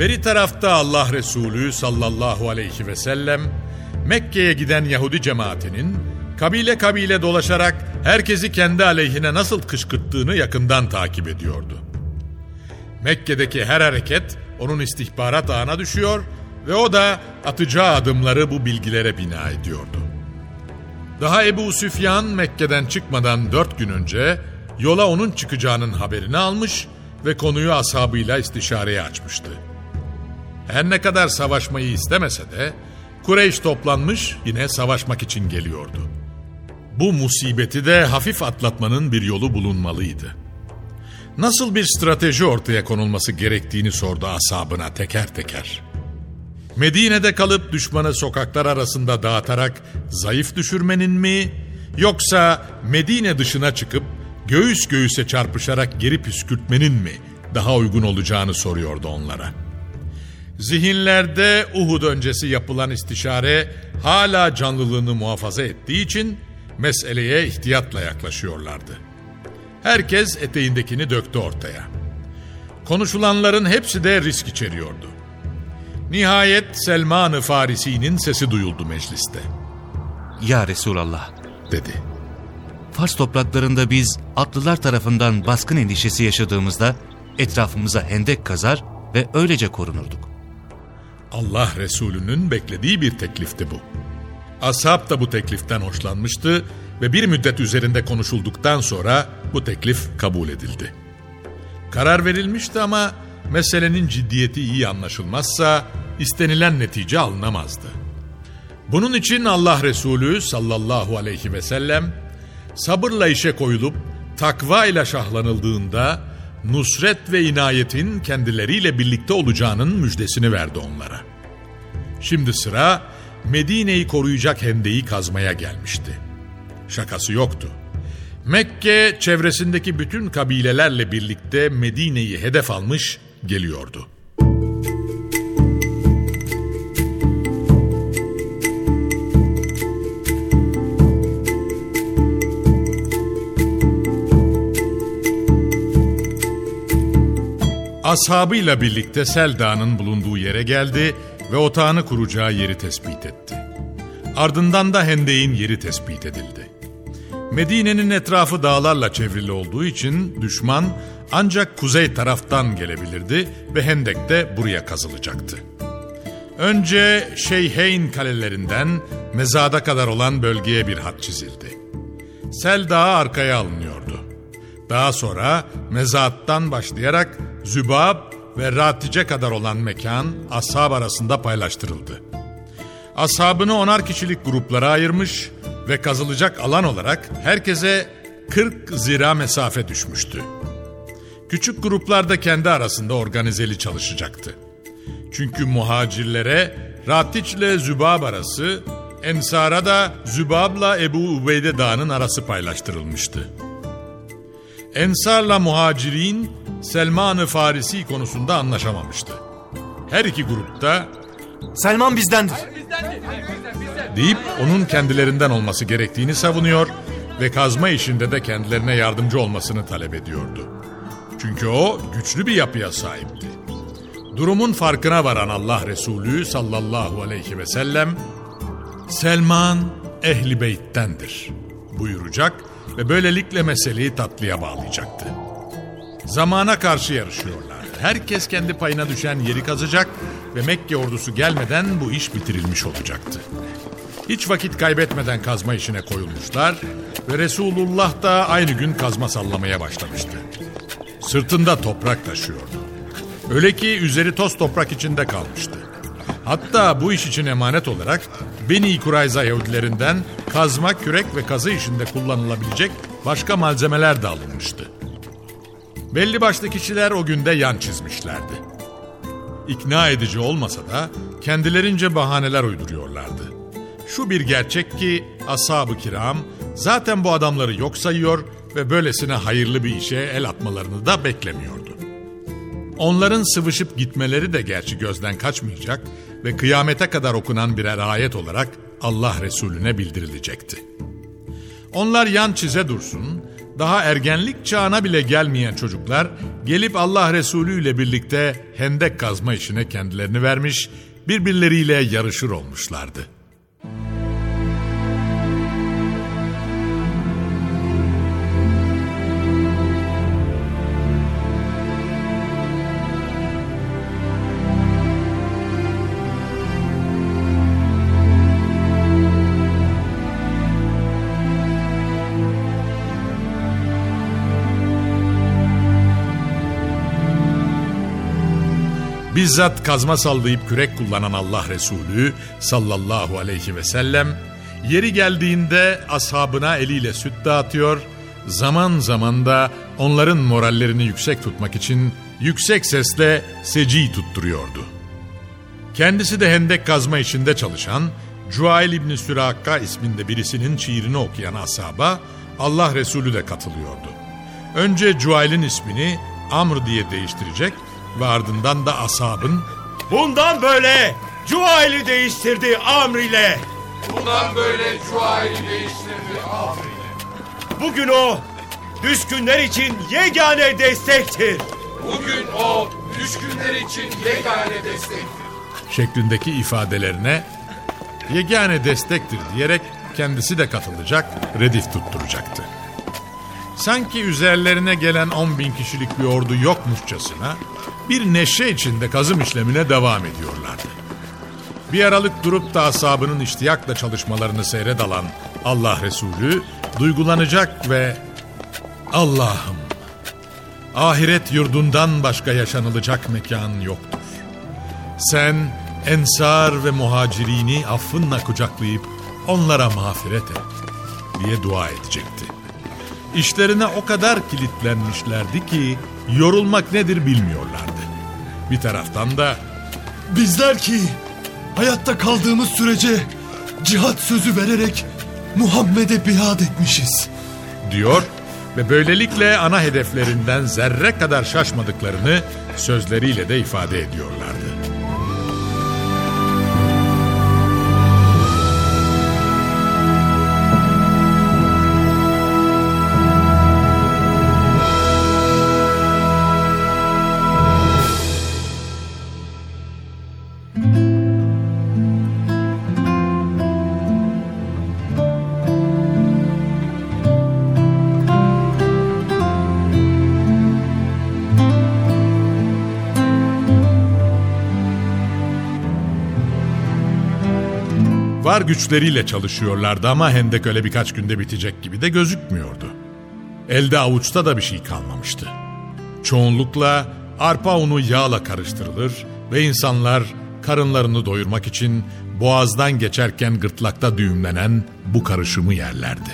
Beri tarafta Allah Resulü sallallahu aleyhi ve sellem Mekke'ye giden Yahudi cemaatinin kabile kabile dolaşarak herkesi kendi aleyhine nasıl kışkırttığını yakından takip ediyordu. Mekke'deki her hareket onun istihbarat ağına düşüyor ve o da atacağı adımları bu bilgilere bina ediyordu. Daha Ebu Süfyan Mekke'den çıkmadan dört gün önce yola onun çıkacağının haberini almış ve konuyu ashabıyla istişareye açmıştı. Her ne kadar savaşmayı istemese de Kureyş toplanmış yine savaşmak için geliyordu. Bu musibeti de hafif atlatmanın bir yolu bulunmalıydı. Nasıl bir strateji ortaya konulması gerektiğini sordu asabına teker teker. Medine'de kalıp düşmanı sokaklar arasında dağıtarak zayıf düşürmenin mi yoksa Medine dışına çıkıp göğüs göğüse çarpışarak geri püskürtmenin mi daha uygun olacağını soruyordu onlara. Zihinlerde Uhud öncesi yapılan istişare hala canlılığını muhafaza ettiği için meseleye ihtiyatla yaklaşıyorlardı. Herkes eteğindekini döktü ortaya. Konuşulanların hepsi de risk içeriyordu. Nihayet Selman-ı Farisi'nin sesi duyuldu mecliste. Ya Resulallah, Dedi. Fars topraklarında biz atlılar tarafından baskın endişesi yaşadığımızda etrafımıza hendek kazar ve öylece korunurduk. Allah Resulü'nün beklediği bir teklifti bu. Ashab da bu tekliften hoşlanmıştı ve bir müddet üzerinde konuşulduktan sonra bu teklif kabul edildi. Karar verilmişti ama meselenin ciddiyeti iyi anlaşılmazsa istenilen netice alınamazdı. Bunun için Allah Resulü sallallahu aleyhi ve sellem sabırla işe koyulup takva ile şahlanıldığında nusret ve inayetin kendileriyle birlikte olacağının müjdesini verdi onlara. Şimdi sıra Medine'yi koruyacak hendeyi kazmaya gelmişti. Şakası yoktu. Mekke çevresindeki bütün kabilelerle birlikte Medine'yi hedef almış geliyordu. Ashabıyla birlikte Sel Dağı'nın bulunduğu yere geldi ve otağını kuracağı yeri tespit etti. Ardından da Hendek'in yeri tespit edildi. Medine'nin etrafı dağlarla çevrili olduğu için düşman ancak kuzey taraftan gelebilirdi ve Hendek de buraya kazılacaktı. Önce Şeyheyn kalelerinden mezada kadar olan bölgeye bir hat çizildi. Sel Dağı arkaya alınıyordu. Daha sonra mezattan başlayarak Zübab ve Ratice kadar olan mekan ashab arasında paylaştırıldı. Ashabını onar kişilik gruplara ayırmış ve kazılacak alan olarak herkese 40 zira mesafe düşmüştü. Küçük gruplarda kendi arasında organizeli çalışacaktı. Çünkü muhacirlere Ratiç ile Zübab arası, Ensar'a da Zübab'la Ebu Ubeyde Dağı'nın arası paylaştırılmıştı. Ensar'la muhacirin Selman-ı Farisi konusunda anlaşamamıştı. Her iki grupta Selman bizdendir. deyip onun kendilerinden olması gerektiğini savunuyor ve kazma işinde de kendilerine yardımcı olmasını talep ediyordu. Çünkü o güçlü bir yapıya sahipti. Durumun farkına varan Allah Resulü sallallahu aleyhi ve sellem Selman ehli beyttendir buyuracak ve böylelikle meseleyi tatlıya bağlayacaktı. Zamana karşı yarışıyorlar. Herkes kendi payına düşen yeri kazacak ve Mekke ordusu gelmeden bu iş bitirilmiş olacaktı. Hiç vakit kaybetmeden kazma işine koyulmuşlar ve Resulullah da aynı gün kazma sallamaya başlamıştı. Sırtında toprak taşıyordu. Öyle ki üzeri toz toprak içinde kalmıştı. Hatta bu iş için emanet olarak Beni Kurayza Yahudilerinden kazma, kürek ve kazı işinde kullanılabilecek başka malzemeler de alınmıştı. Belli başlı kişiler o günde yan çizmişlerdi. İkna edici olmasa da kendilerince bahaneler uyduruyorlardı. Şu bir gerçek ki ashab-ı kiram zaten bu adamları yok sayıyor ve böylesine hayırlı bir işe el atmalarını da beklemiyordu. Onların sıvışıp gitmeleri de gerçi gözden kaçmayacak ve kıyamete kadar okunan birer ayet olarak Allah Resulüne bildirilecekti. Onlar yan çize dursun, daha ergenlik çağına bile gelmeyen çocuklar gelip Allah Resulü ile birlikte hendek kazma işine kendilerini vermiş, birbirleriyle yarışır olmuşlardı. Bizzat kazma sallayıp kürek kullanan Allah Resulü sallallahu aleyhi ve sellem yeri geldiğinde ashabına eliyle süt dağıtıyor, zaman zaman da onların morallerini yüksek tutmak için yüksek sesle seci tutturuyordu. Kendisi de hendek kazma işinde çalışan Cuail İbni Süraka isminde birisinin şiirini okuyan ashaba Allah Resulü de katılıyordu. Önce Cuail'in ismini Amr diye değiştirecek ve ardından da ashabın Bundan böyle Cuail'i değiştirdi Amr ile. Bundan böyle Cuail'i değiştirdi Afri'yle. Bugün o düşkünler için yegane destektir. Bugün o düşkünler için yegane destektir. şeklindeki ifadelerine yegane destektir diyerek kendisi de katılacak, redif tutturacaktı. Sanki üzerlerine gelen 10 bin kişilik bir ordu yokmuşçasına bir neşe içinde kazım işlemine devam ediyorlardı. Bir aralık durup da asabının iştiyakla çalışmalarını seyredalan Allah Resulü duygulanacak ve Allah'ım ahiret yurdundan başka yaşanılacak mekan yoktur. Sen ensar ve muhacirini affınla kucaklayıp onlara mağfiret et diye dua edecekti. İşlerine o kadar kilitlenmişlerdi ki yorulmak nedir bilmiyorlardı. Bir taraftan da Bizler ki hayatta kaldığımız sürece cihat sözü vererek Muhammed'e biat etmişiz. diyor ve böylelikle ana hedeflerinden zerre kadar şaşmadıklarını sözleriyle de ifade ediyorlardı. Var güçleriyle çalışıyorlardı ama hendek öyle birkaç günde bitecek gibi de gözükmüyordu. Elde avuçta da bir şey kalmamıştı. Çoğunlukla arpa unu yağla karıştırılır ve insanlar karınlarını doyurmak için boğazdan geçerken gırtlakta düğümlenen bu karışımı yerlerdi.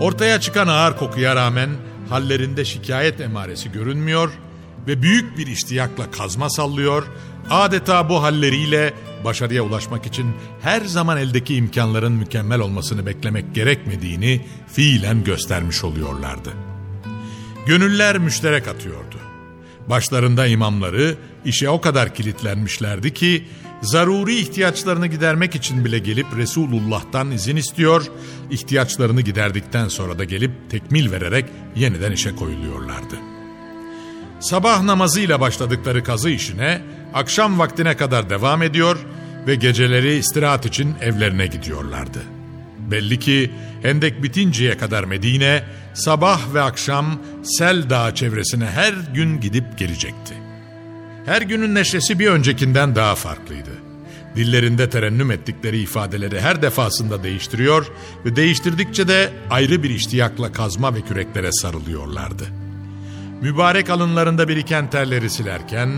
Ortaya çıkan ağır kokuya rağmen hallerinde şikayet emaresi görünmüyor ve büyük bir iştiyakla kazma sallıyor, adeta bu halleriyle başarıya ulaşmak için her zaman eldeki imkanların mükemmel olmasını beklemek gerekmediğini fiilen göstermiş oluyorlardı. Gönüller müşterek atıyordu. Başlarında imamları işe o kadar kilitlenmişlerdi ki zaruri ihtiyaçlarını gidermek için bile gelip Resulullah'tan izin istiyor, ihtiyaçlarını giderdikten sonra da gelip tekmil vererek yeniden işe koyuluyorlardı. Sabah namazıyla başladıkları kazı işine akşam vaktine kadar devam ediyor ve geceleri istirahat için evlerine gidiyorlardı. Belli ki hendek bitinceye kadar Medine sabah ve akşam Sel Dağı çevresine her gün gidip gelecekti. Her günün neşesi bir öncekinden daha farklıydı. Dillerinde terennüm ettikleri ifadeleri her defasında değiştiriyor ve değiştirdikçe de ayrı bir iştiyakla kazma ve küreklere sarılıyorlardı. Mübarek alınlarında biriken terleri silerken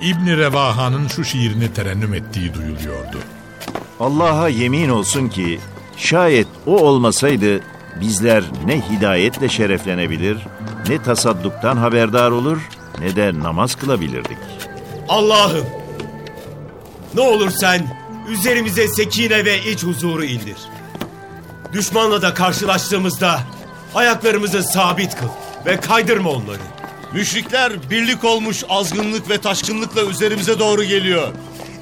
İbni Revaha'nın şu şiirini terennüm ettiği duyuluyordu. Allah'a yemin olsun ki şayet o olmasaydı bizler ne hidayetle şereflenebilir, ne tasadduktan haberdar olur, ne de namaz kılabilirdik. Allah'ım ne olur sen üzerimize sekine ve iç huzuru indir. Düşmanla da karşılaştığımızda ayaklarımızı sabit kıl ve kaydırma onları. Müşrikler birlik olmuş azgınlık ve taşkınlıkla üzerimize doğru geliyor.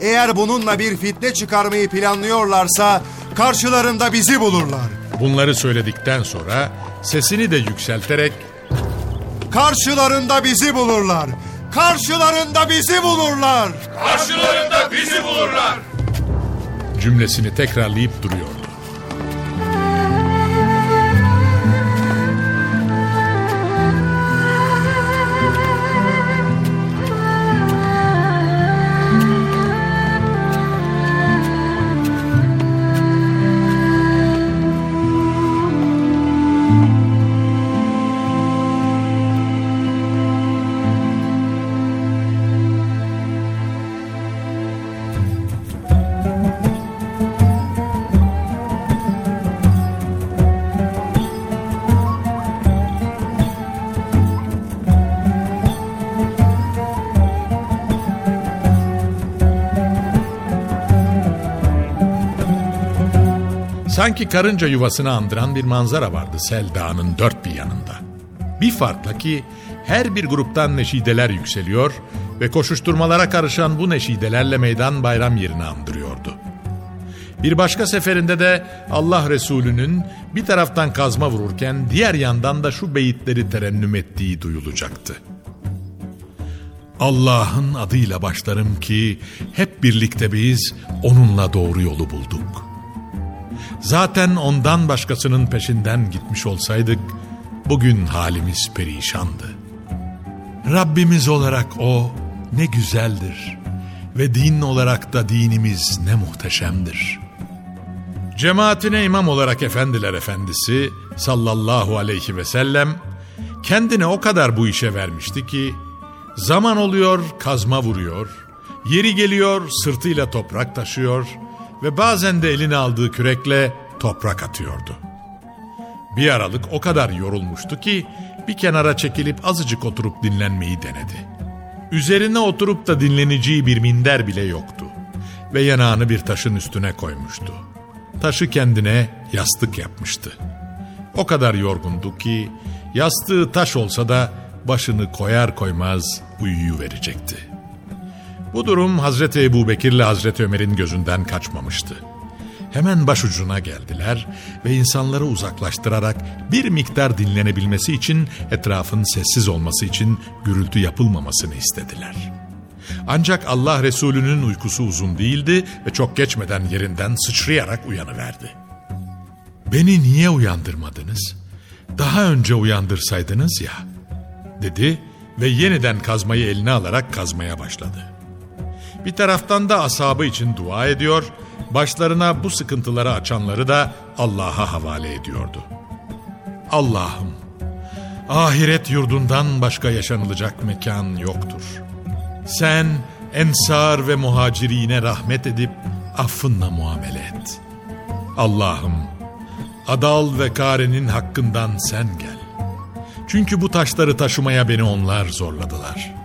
Eğer bununla bir fitne çıkarmayı planlıyorlarsa karşılarında bizi bulurlar. Bunları söyledikten sonra sesini de yükselterek Karşılarında bizi bulurlar. Karşılarında bizi bulurlar. Karşılarında bizi bulurlar. cümlesini tekrarlayıp duruyordu. Sanki karınca yuvasını andıran bir manzara vardı Sel Dağı'nın dört bir yanında. Bir farkla ki her bir gruptan neşideler yükseliyor ve koşuşturmalara karışan bu neşidelerle meydan bayram yerini andırıyordu. Bir başka seferinde de Allah Resulü'nün bir taraftan kazma vururken diğer yandan da şu beyitleri terennüm ettiği duyulacaktı. Allah'ın adıyla başlarım ki hep birlikte biz onunla doğru yolu bulduk. Zaten ondan başkasının peşinden gitmiş olsaydık bugün halimiz perişandı. Rabbimiz olarak o ne güzeldir ve din olarak da dinimiz ne muhteşemdir. Cemaatine imam olarak efendiler efendisi sallallahu aleyhi ve sellem kendine o kadar bu işe vermişti ki zaman oluyor kazma vuruyor, yeri geliyor sırtıyla toprak taşıyor ve bazen de eline aldığı kürekle toprak atıyordu. Bir aralık o kadar yorulmuştu ki bir kenara çekilip azıcık oturup dinlenmeyi denedi. Üzerine oturup da dinleneceği bir minder bile yoktu ve yanağını bir taşın üstüne koymuştu. Taşı kendine yastık yapmıştı. O kadar yorgundu ki yastığı taş olsa da başını koyar koymaz uyuyuverecekti. Bu durum Hazreti Ebu Bekir'le Hazreti Ömer'in gözünden kaçmamıştı. Hemen başucuna geldiler ve insanları uzaklaştırarak bir miktar dinlenebilmesi için etrafın sessiz olması için gürültü yapılmamasını istediler. Ancak Allah Resulü'nün uykusu uzun değildi ve çok geçmeden yerinden sıçrayarak uyanıverdi. Beni niye uyandırmadınız? Daha önce uyandırsaydınız ya, dedi ve yeniden kazmayı eline alarak kazmaya başladı. Bir taraftan da ashabı için dua ediyor, başlarına bu sıkıntıları açanları da Allah'a havale ediyordu. Allah'ım, ahiret yurdundan başka yaşanılacak mekan yoktur. Sen ensar ve muhacirine rahmet edip affınla muamele et. Allah'ım, Adal ve Kare'nin hakkından sen gel. Çünkü bu taşları taşımaya beni onlar zorladılar.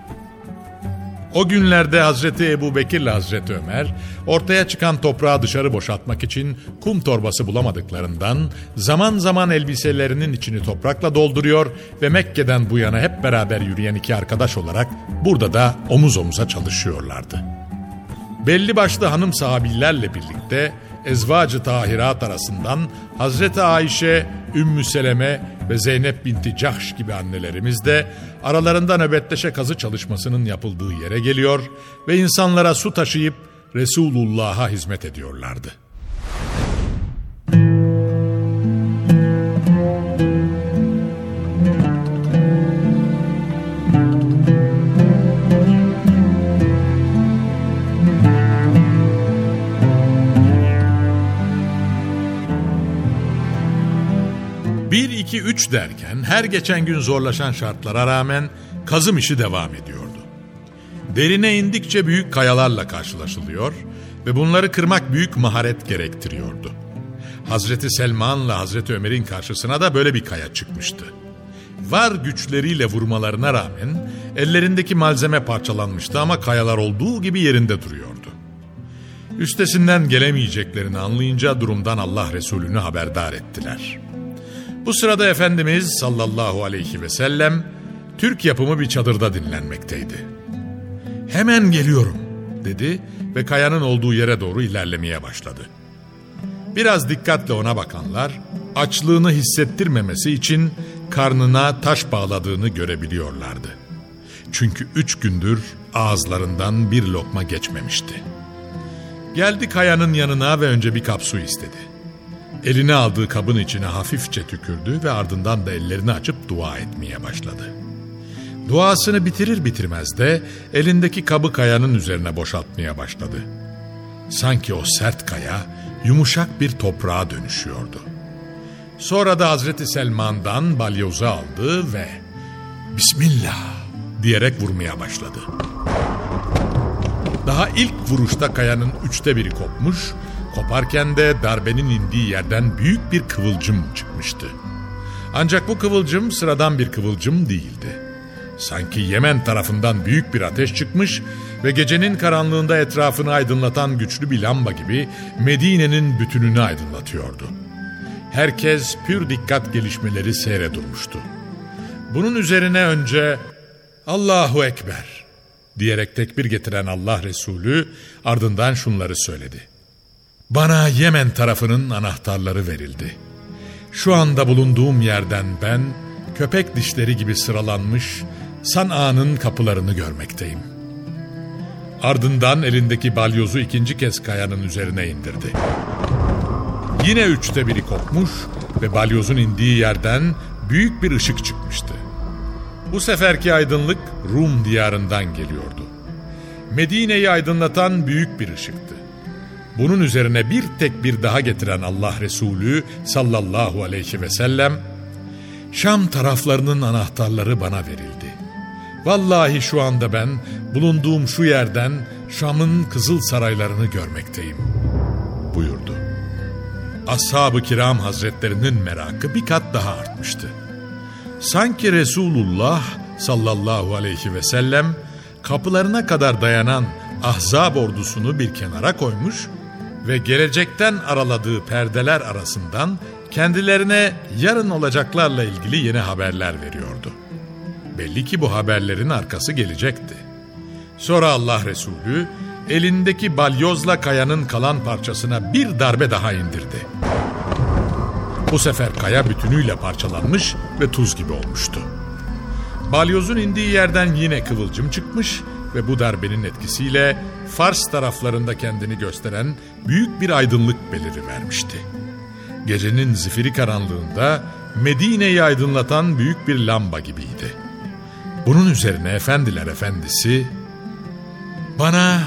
O günlerde Hazreti Ebu Bekir ile Hazreti Ömer ortaya çıkan toprağı dışarı boşaltmak için kum torbası bulamadıklarından zaman zaman elbiselerinin içini toprakla dolduruyor ve Mekke'den bu yana hep beraber yürüyen iki arkadaş olarak burada da omuz omuza çalışıyorlardı. Belli başlı hanım sahabillerle birlikte Ezvacı Tahirat arasından Hazreti Ayşe, Ümmü Seleme ve Zeynep binti Cahş gibi annelerimiz de aralarında nöbetleşe kazı çalışmasının yapıldığı yere geliyor ve insanlara su taşıyıp Resulullah'a hizmet ediyorlardı. Bir, iki, üç derken her geçen gün zorlaşan şartlara rağmen kazım işi devam ediyordu. Derine indikçe büyük kayalarla karşılaşılıyor ve bunları kırmak büyük maharet gerektiriyordu. Hazreti Selman'la Hazreti Ömer'in karşısına da böyle bir kaya çıkmıştı. Var güçleriyle vurmalarına rağmen ellerindeki malzeme parçalanmıştı ama kayalar olduğu gibi yerinde duruyordu. Üstesinden gelemeyeceklerini anlayınca durumdan Allah Resulü'nü haberdar ettiler.'' Bu sırada Efendimiz sallallahu aleyhi ve sellem Türk yapımı bir çadırda dinlenmekteydi. Hemen geliyorum dedi ve kayanın olduğu yere doğru ilerlemeye başladı. Biraz dikkatle ona bakanlar açlığını hissettirmemesi için karnına taş bağladığını görebiliyorlardı. Çünkü üç gündür ağızlarından bir lokma geçmemişti. Geldi kayanın yanına ve önce bir kap su istedi. Eline aldığı kabın içine hafifçe tükürdü ve ardından da ellerini açıp dua etmeye başladı. Duasını bitirir bitirmez de elindeki kabı kayanın üzerine boşaltmaya başladı. Sanki o sert kaya yumuşak bir toprağa dönüşüyordu. Sonra da Hazreti Selman'dan balyozu aldı ve Bismillah diyerek vurmaya başladı. Daha ilk vuruşta kayanın üçte biri kopmuş Koparken de darbenin indiği yerden büyük bir kıvılcım çıkmıştı. Ancak bu kıvılcım sıradan bir kıvılcım değildi. Sanki Yemen tarafından büyük bir ateş çıkmış ve gecenin karanlığında etrafını aydınlatan güçlü bir lamba gibi Medine'nin bütününü aydınlatıyordu. Herkes pür dikkat gelişmeleri seyre durmuştu. Bunun üzerine önce Allahu Ekber diyerek tekbir getiren Allah Resulü ardından şunları söyledi. Bana Yemen tarafının anahtarları verildi. Şu anda bulunduğum yerden ben köpek dişleri gibi sıralanmış San'a'nın kapılarını görmekteyim. Ardından elindeki balyozu ikinci kez kayanın üzerine indirdi. Yine üçte biri kopmuş ve balyozun indiği yerden büyük bir ışık çıkmıştı. Bu seferki aydınlık Rum diyarından geliyordu. Medine'yi aydınlatan büyük bir ışıktı. Bunun üzerine bir tek bir daha getiren Allah Resulü sallallahu aleyhi ve sellem, Şam taraflarının anahtarları bana verildi. Vallahi şu anda ben bulunduğum şu yerden Şam'ın kızıl saraylarını görmekteyim buyurdu. Ashab-ı kiram hazretlerinin merakı bir kat daha artmıştı. Sanki Resulullah sallallahu aleyhi ve sellem kapılarına kadar dayanan Ahzab ordusunu bir kenara koymuş ve gelecekten araladığı perdeler arasından kendilerine yarın olacaklarla ilgili yeni haberler veriyordu. Belli ki bu haberlerin arkası gelecekti. Sonra Allah Resulü elindeki balyozla kayanın kalan parçasına bir darbe daha indirdi. Bu sefer kaya bütünüyle parçalanmış ve tuz gibi olmuştu. Balyozun indiği yerden yine kıvılcım çıkmış ve bu darbenin etkisiyle Fars taraflarında kendini gösteren büyük bir aydınlık beliri vermişti. Gecenin zifiri karanlığında Medine'yi aydınlatan büyük bir lamba gibiydi. Bunun üzerine efendiler efendisi, ''Bana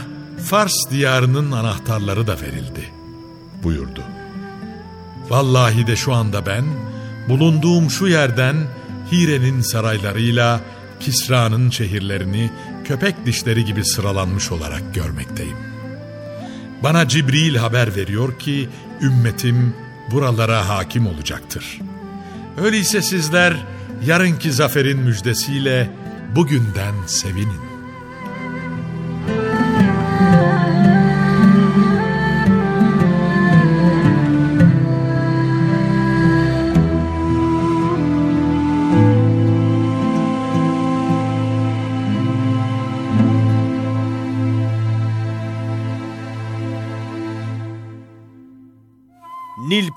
Fars diyarının anahtarları da verildi.'' buyurdu. Vallahi de şu anda ben bulunduğum şu yerden Hire'nin saraylarıyla Kisra'nın şehirlerini köpek dişleri gibi sıralanmış olarak görmekteyim. Bana Cibril haber veriyor ki ümmetim buralara hakim olacaktır. Öyleyse sizler yarınki zaferin müjdesiyle bugünden sevinin.